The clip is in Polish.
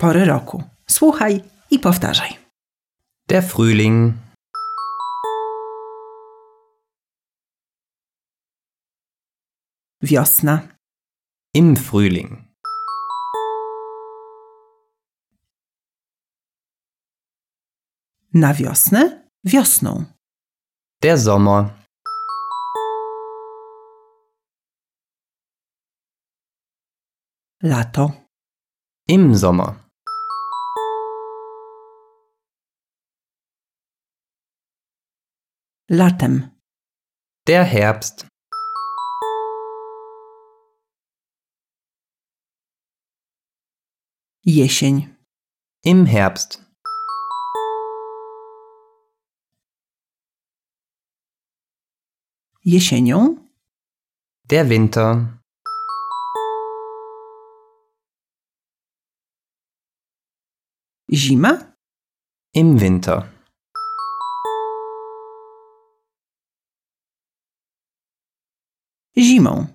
Pory roku. Słuchaj i powtarzaj. Der Frühling, Wiosna, im Frühling, na wiosnę, wiosną. der Sommer, Lato, im Sommer, latem. der Herbst, Jesień, im Herbst, jesienią, der Winter, zima, im Winter, zimą.